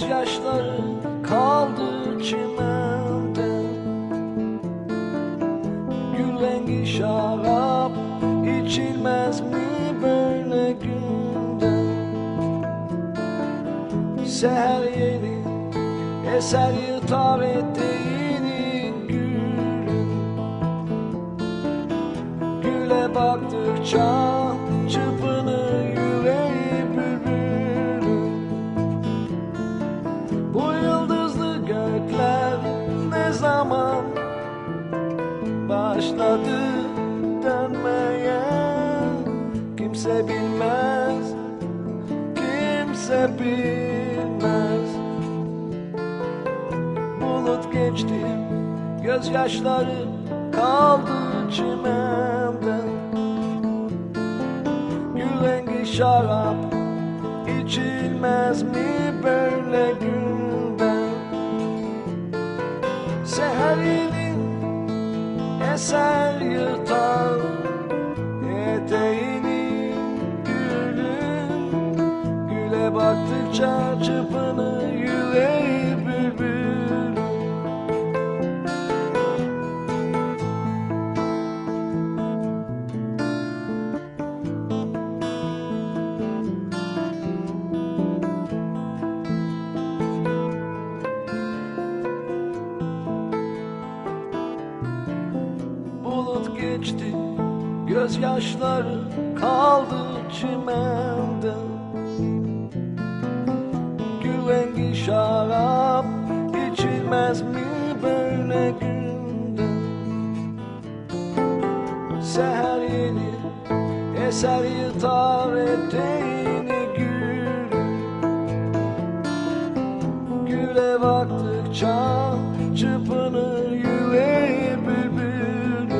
Gözyaşları baktıkça çırpınır yüreği bülbül. Bulut geçti Gözyaşları kaldı çimende eser yırtar eteğini gül. Güle baktıkça çırpınır yüreği bülbülün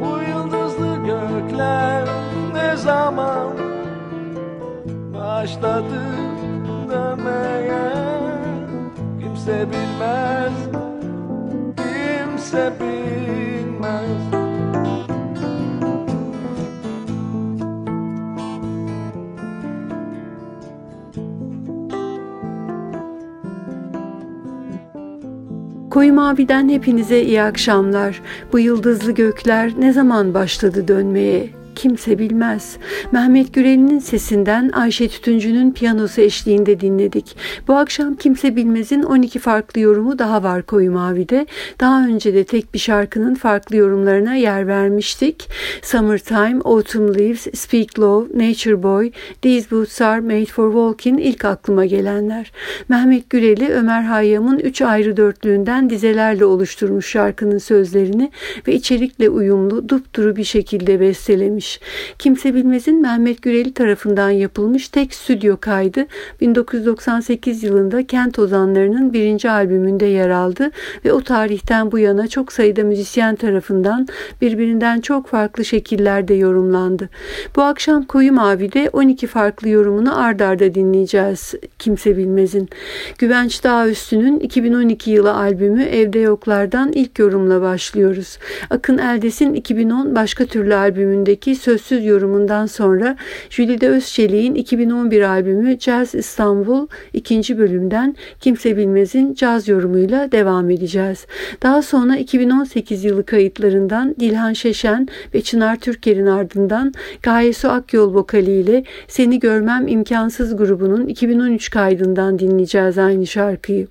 Bu yıldızlı gökler ne zaman başladı dönmeye Kimse bilmez, Koyu Mavi'den hepinize iyi akşamlar. Bu yıldızlı gökler ne zaman başladı dönmeye? Kimse bilmez. Mehmet Gürel'in sesinden Ayşe Tütüncü'nün piyanosu eşliğinde dinledik. Bu akşam Kimse Bilmez'in 12 farklı yorumu daha var Koyu Mavi'de. Daha önce de tek bir şarkının farklı yorumlarına yer vermiştik. Summertime, Autumn Leaves, Speak Low, Nature Boy, These Boots Are Made for Walking ilk aklıma gelenler. Mehmet Gürel'i Ömer Hayyam'ın üç ayrı dörtlüğünden dizelerle oluşturmuş şarkının sözlerini ve içerikle uyumlu dupduru bir şekilde bestelemiş. Kimse Bilmez'in Mehmet Güreli tarafından yapılmış tek stüdyo kaydı 1998 yılında Kent Ozanları'nın birinci albümünde yer aldı ve o tarihten bu yana çok sayıda müzisyen tarafından birbirinden çok farklı şekillerde yorumlandı. Bu akşam Koyu Mavi'de 12 farklı yorumunu ard arda dinleyeceğiz Kimse Bilmez'in. Güvenç Dağüstü'nün 2012 yılı albümü Evde Yoklar'dan ilk yorumla başlıyoruz. Akın Eldes'in 2010 başka türlü albümündeki sözsüz yorumundan sonra Jülide Özçelik'in 2011 albümü Jazz İstanbul ikinci bölümden Kimse Bilmez'in caz yorumuyla devam edeceğiz. Daha sonra 2018 yılı kayıtlarından Dilhan Şeşen ve Çınar Türker'in ardından Gayesu Akyol vokaliyle Seni Görmem İmkansız grubunun 2013 kaydından dinleyeceğiz aynı şarkıyı.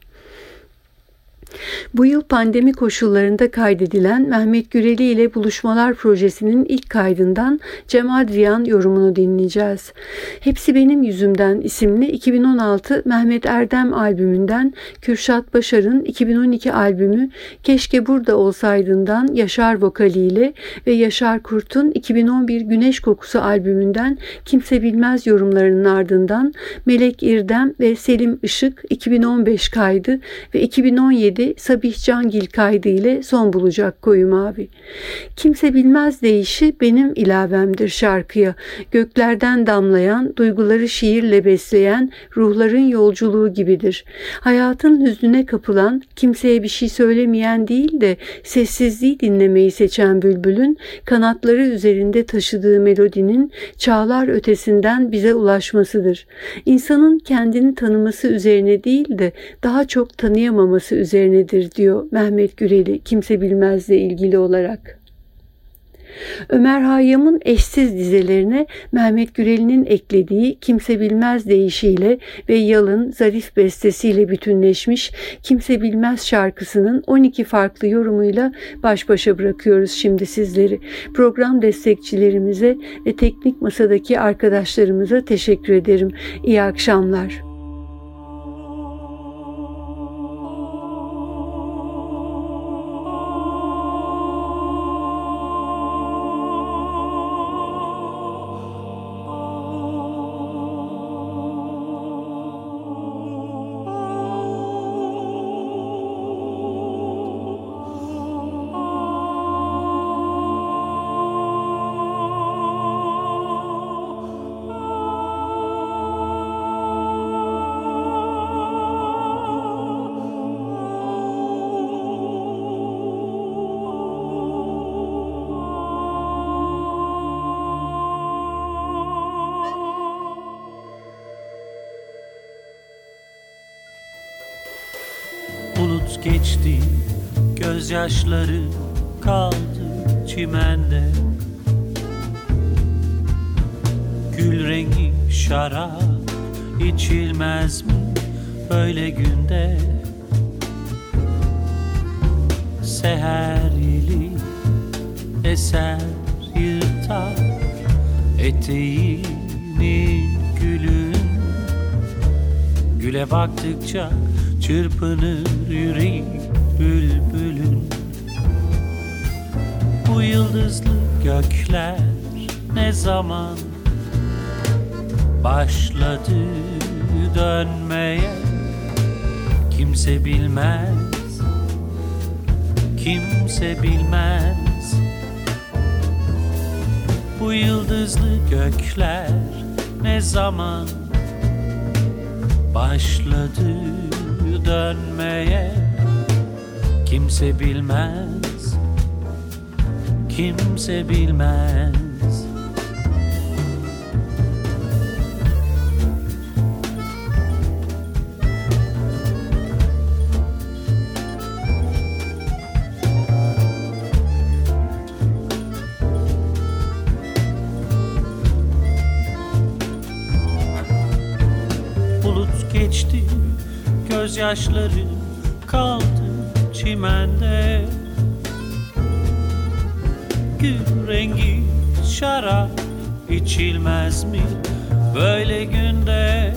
Bu yıl pandemi koşullarında kaydedilen Mehmet Güreli ile Buluşmalar Projesi'nin ilk kaydından Cem Adrian yorumunu dinleyeceğiz. Hepsi Benim Yüzümden isimli 2016 Mehmet Erdem albümünden Kürşat Başar'ın 2012 albümü Keşke Burada Olsaydın'dan Yaşar vokaliyle ve Yaşar Kurt'un 2011 Güneş Kokusu albümünden Kimse Bilmez yorumlarının ardından Melek İrdem ve Selim Işık 2015 kaydı ve 2017 kaydı Sabih Cangil kaydı ile son bulacak Koyu Mavi. Kimse bilmez deyişi benim ilavemdir şarkıya. Göklerden damlayan, duyguları şiirle besleyen ruhların yolculuğu gibidir. Hayatın hüznüne kapılan, kimseye bir şey söylemeyen değil de sessizliği dinlemeyi seçen bülbülün kanatları üzerinde taşıdığı melodinin çağlar ötesinden bize ulaşmasıdır. İnsanın kendini tanıması üzerine değil de daha çok tanıyamaması üzerinedir diyor Mehmet Güreli kimse bilmezle ilgili olarak. Ömer Hayyam'ın eşsiz dizelerine Mehmet Gürel'in eklediği Kimse Bilmez deyişiyle ve Yalın zarif bestesiyle bütünleşmiş Kimse Bilmez şarkısının 12 farklı yorumuyla baş başa bırakıyoruz şimdi sizleri. Program destekçilerimize ve teknik masadaki arkadaşlarımıza teşekkür ederim. İyi akşamlar. Geçti Gözyaşları kaldı çimende. Gül rengi şarap içilmez mi böyle günde? Seher yeli eser yırtar eteğini gülün. Güle baktıkça Çırpınır yüreği bülbülün. Bu yıldızlı gökler ne zaman Başladı dönmeye? Kimse bilmez Kimse bilmez. Bu yıldızlı gökler ne zaman başladı dönmeye kimse bilmez. Kimse bilmez gözyaşları kaldı çimende. Gül rengi şarap içilmez mi böyle günde?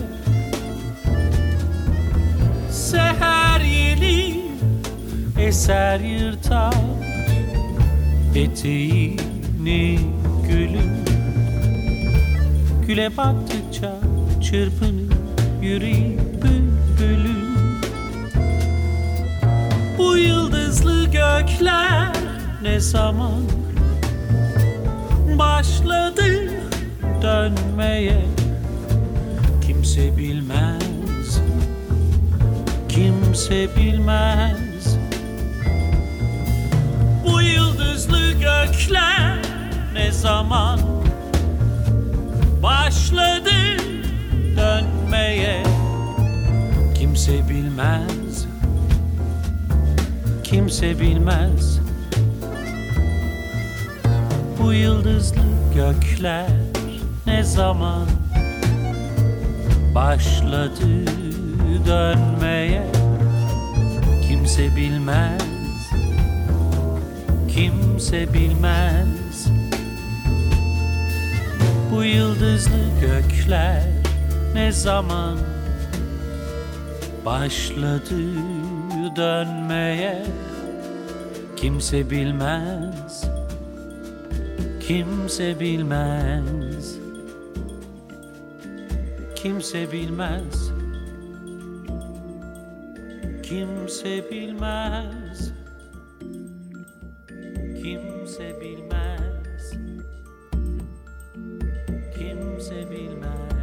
Seher yeni eser yırtar eteğini gülüm Güle baktıkça çırpınır yüreği bülbülüm bu yıldızlı gökler ne zaman başladı dönmeye? Kimse bilmez kimse bilmez. Bu yıldızlı gökler ne zaman başladı dönmeye? Kimse bilmez kimse bilmez. Bu yıldızlı gökler ne zaman başladı dönmeye? Kimse bilmez. Kimse bilmez. Bu yıldızlı gökler ne zaman başladı dönmeye kimse bilmez. Kimse bilmez. Kimse bilmez. Kimse bilmez. Kimse bilmez. Kimse bilmez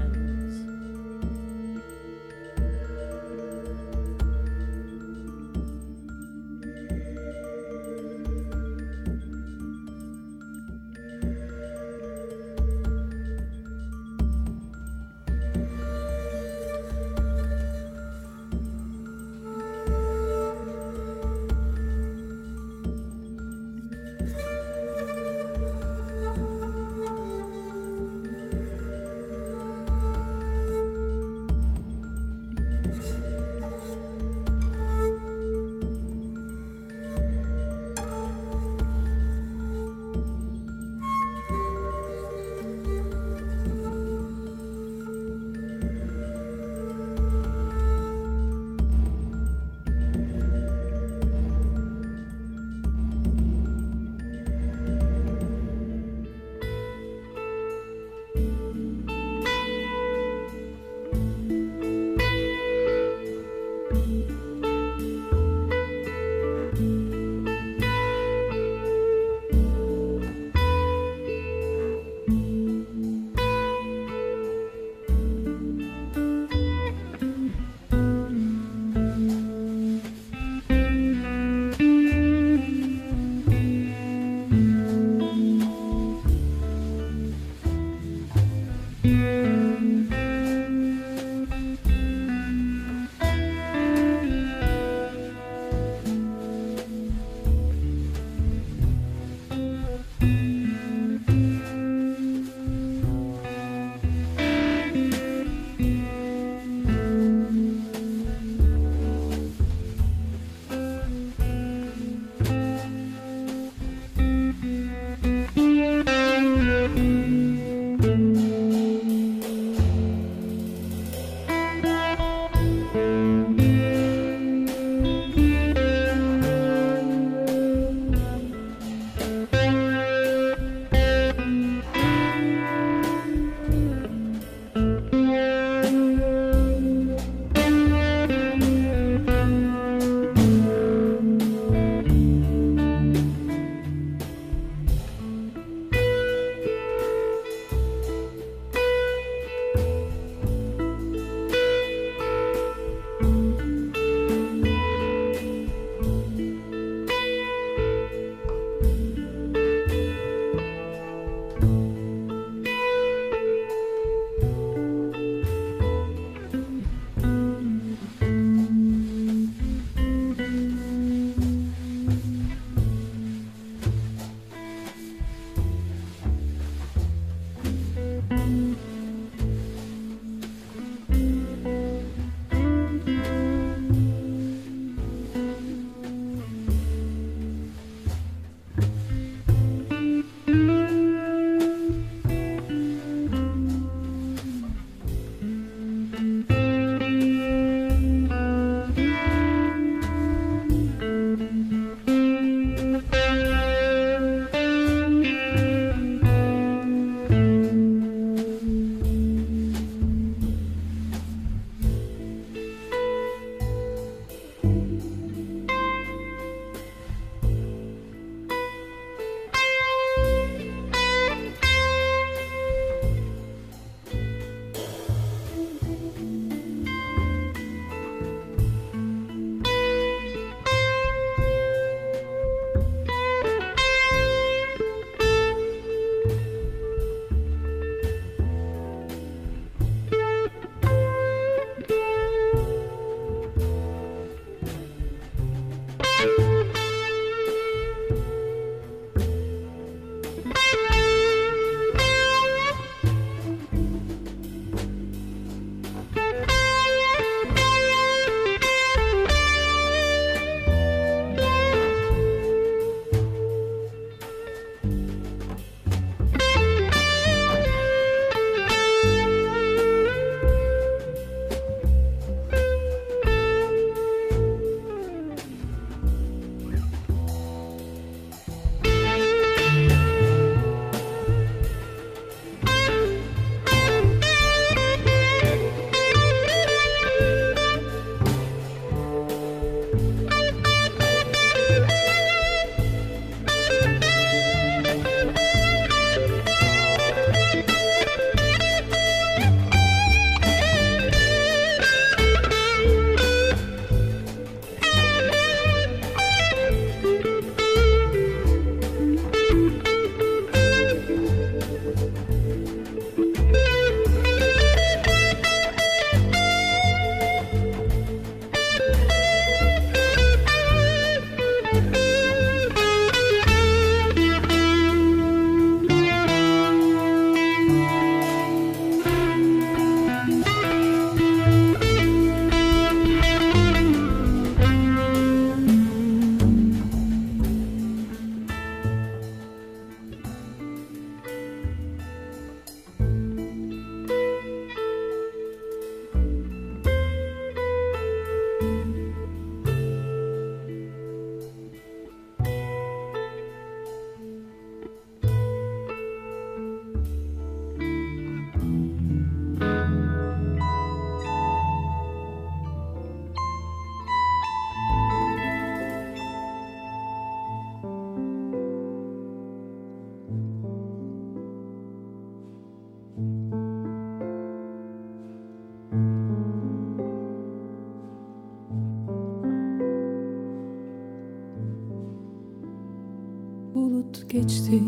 geçti.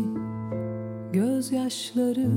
Gözyaşları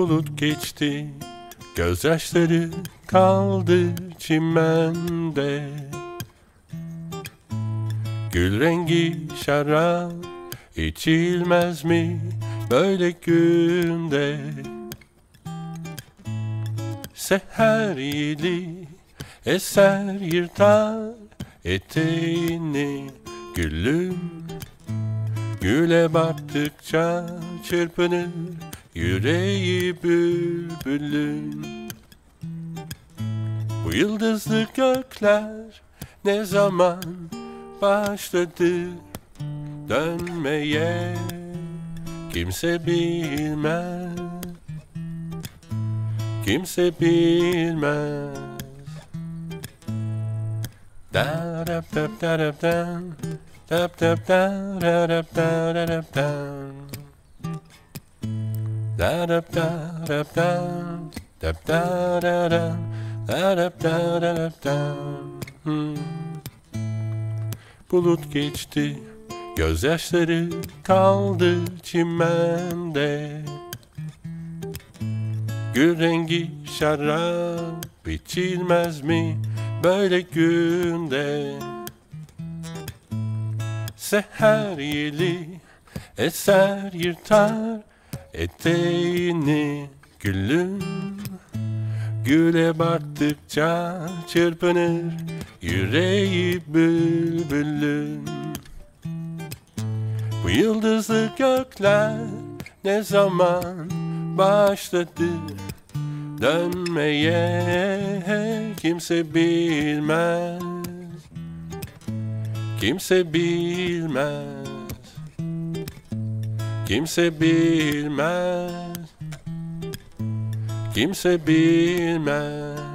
Bulut geçti, gözyaşları kaldı çimende. Gül rengi şarap içilmez mi böyle günde? Seher yeli eser yırtar eteğini gülüm Güle baktıkça çırpınır yüreği bülbülün Bu yıldızlı gökler ne zaman başladı dönmeye Kimse bilmez Kimse bilmez Da da da da da da da da da da da da da da da Da da da da da da da da da da Hmm. Bulut geçti Gözyaşları kaldı çimende Gül rengi şarap içilmez mi böyle günde Seher yeli eser yırtar eteğini gülün Güle baktıkça çırpınır yüreği bülbülün Bu yıldızlı gökler ne zaman başladı? Dönmeye kimse bilmez. Kimse bilmez Kimse bilmez. Kimse bilmez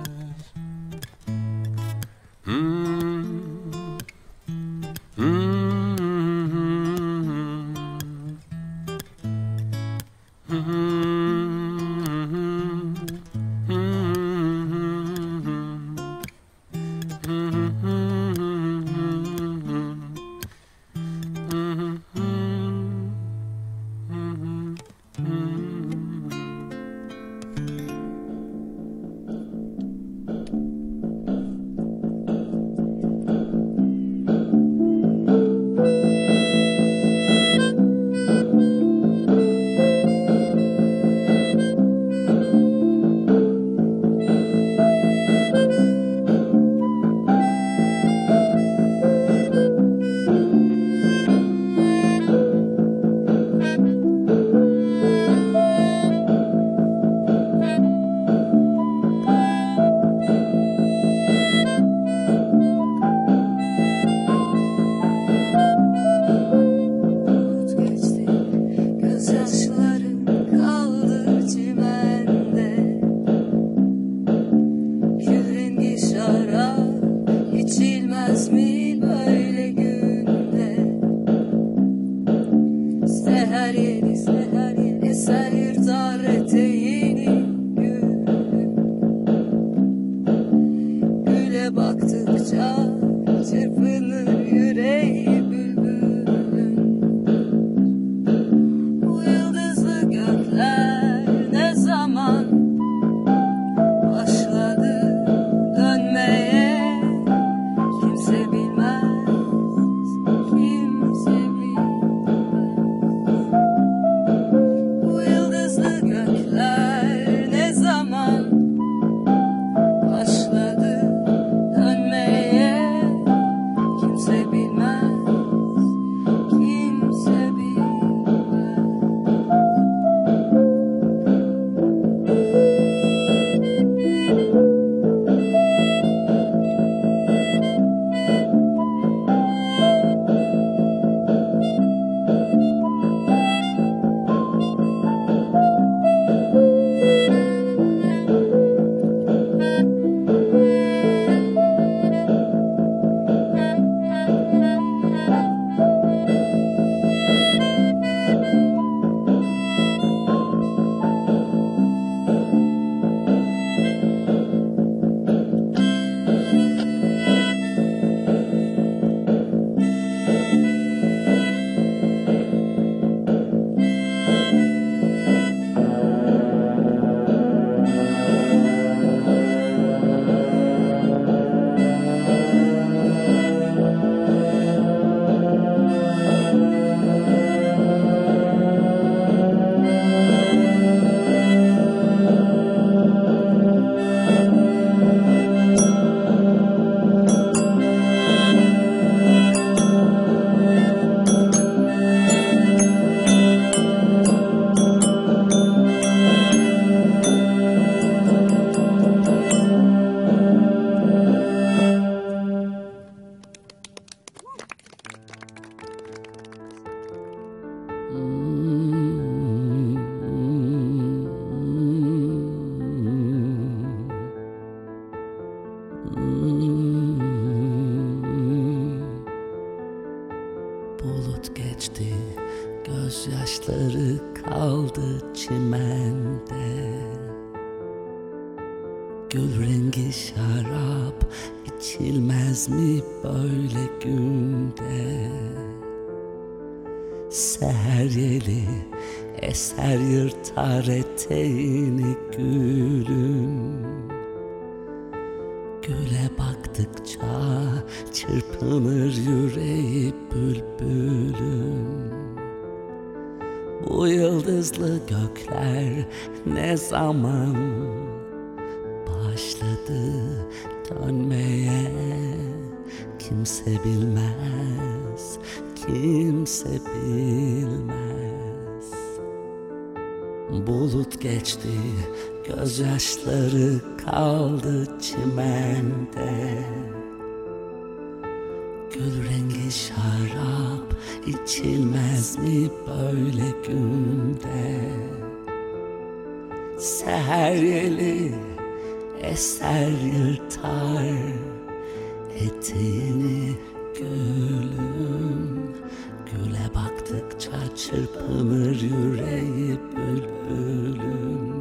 yanır yüreği bülbülün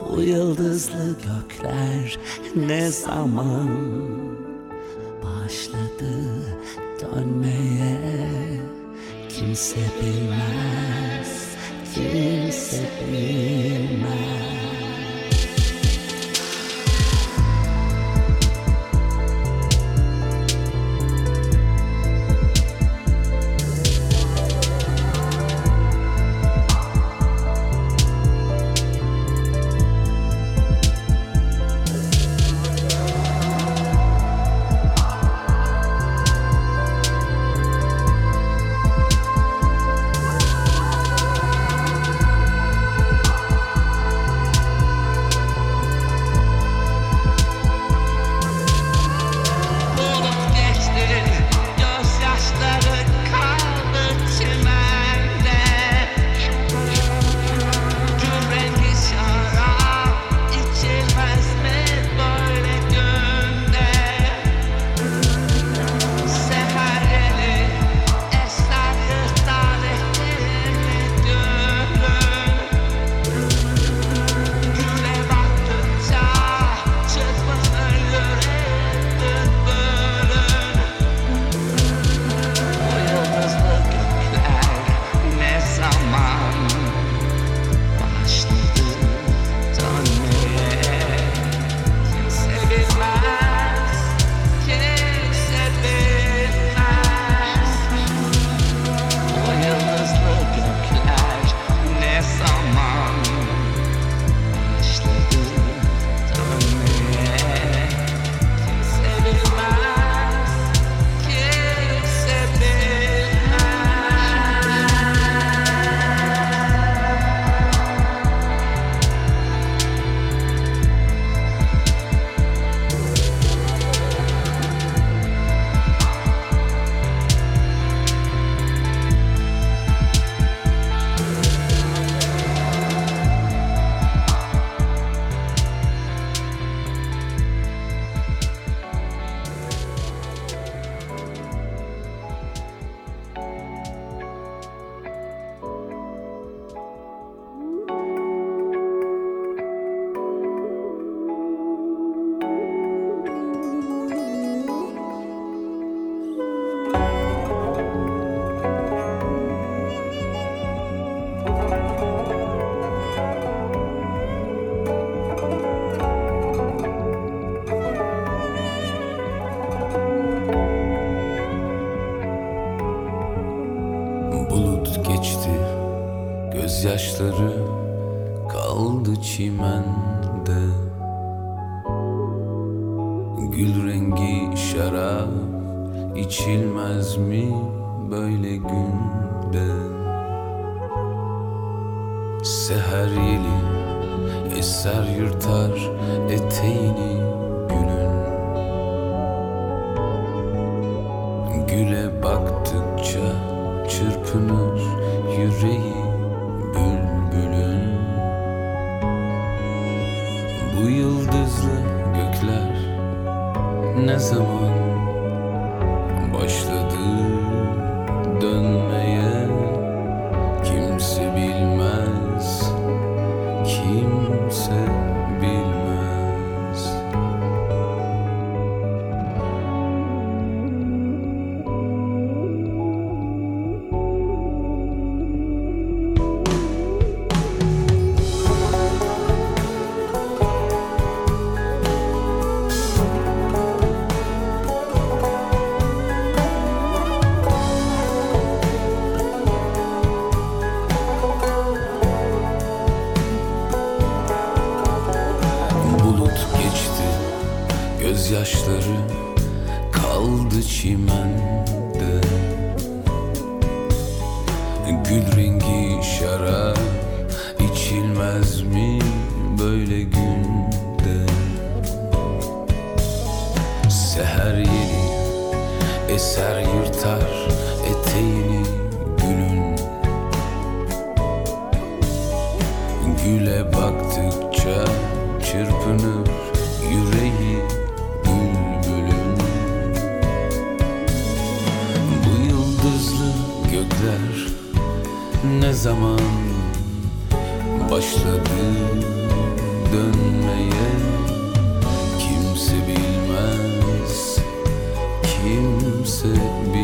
Bu yıldızlı gökler ne zaman Başladı dönmeye? Kimse bilmez, kimse bilmez. çırpınır yüreği bülbülün. Bu yıldızlı gökler ne zaman dönmeye Kimse bilmez, kimse bilmez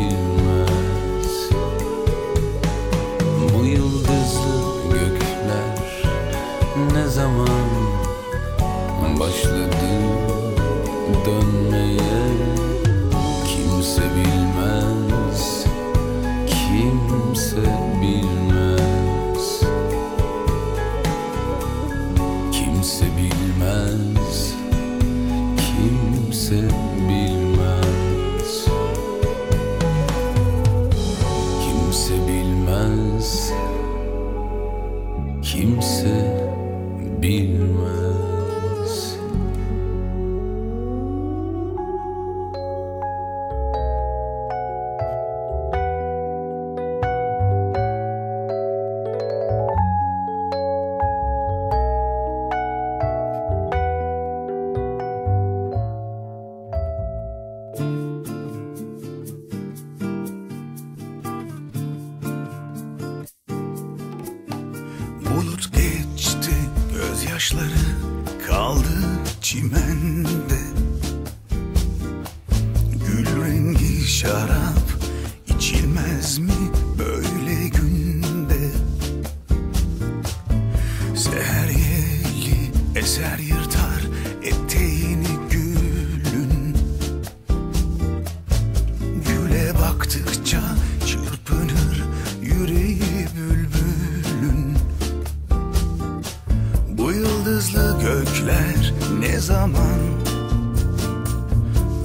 gökler ne zaman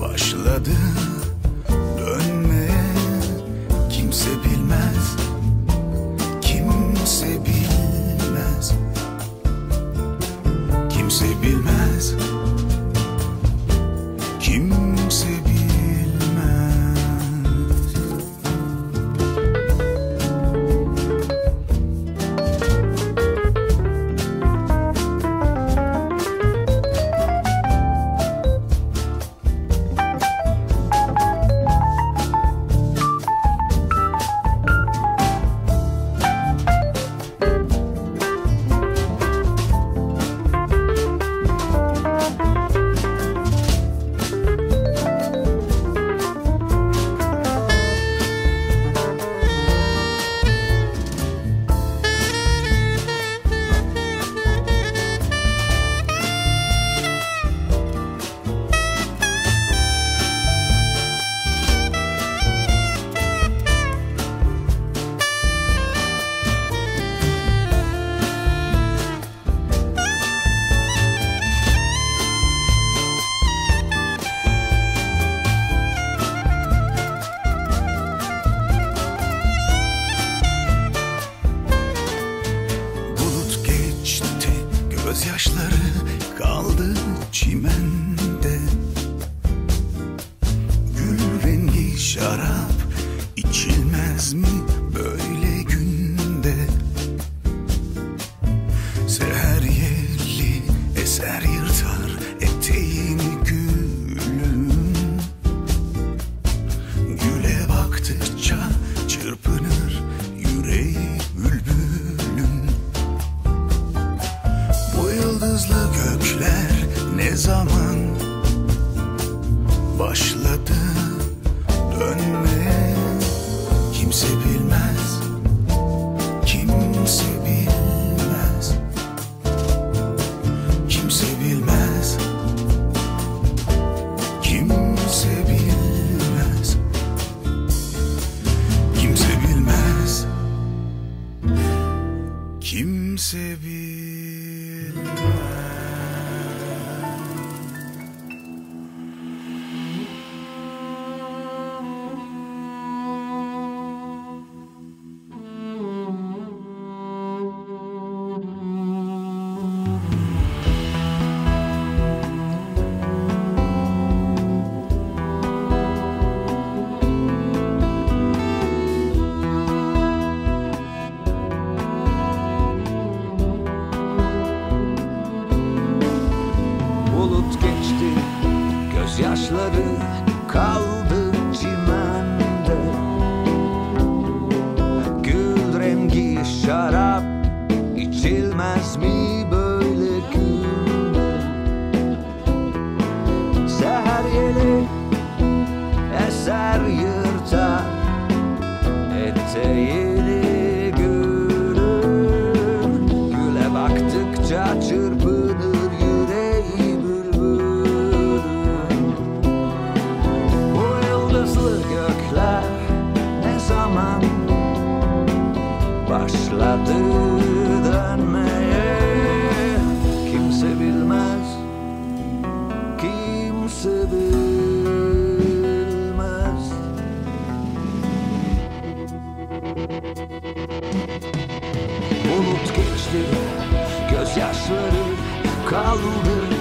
başladı eser yırtar gözyaşları kaldı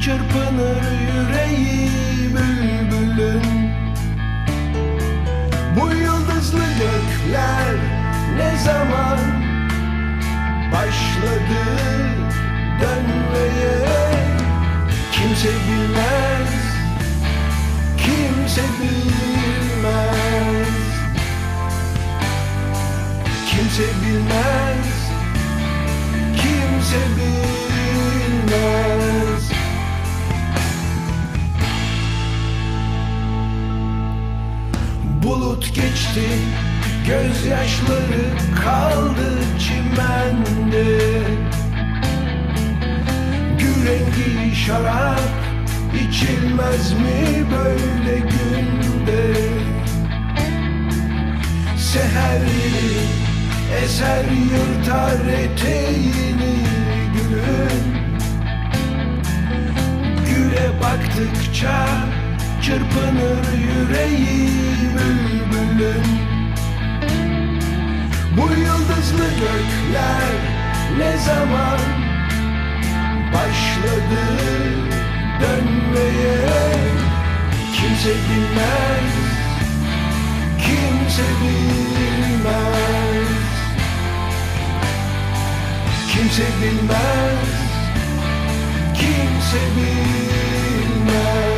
çırpınır yüreği bülbülün. Bu yıldızlı gökler ne zaman başladı dönmeye? Kimse bilmez, kimse bilmez. Kimse bilmez, kimse bilmez Bulut geçti, gözyaşları kaldı çimende. Gül rengi şarap içilmez mi böyle günde? Seher yeli eser yırtar eteğini gülün. Güle baktıkça çırpınır yüreği bülbülün Bu yıldızlı gökler ne zaman başladı dönmeye? Kimse bilmez, kimse bilmez. Kimse bilmez, kimse bilmez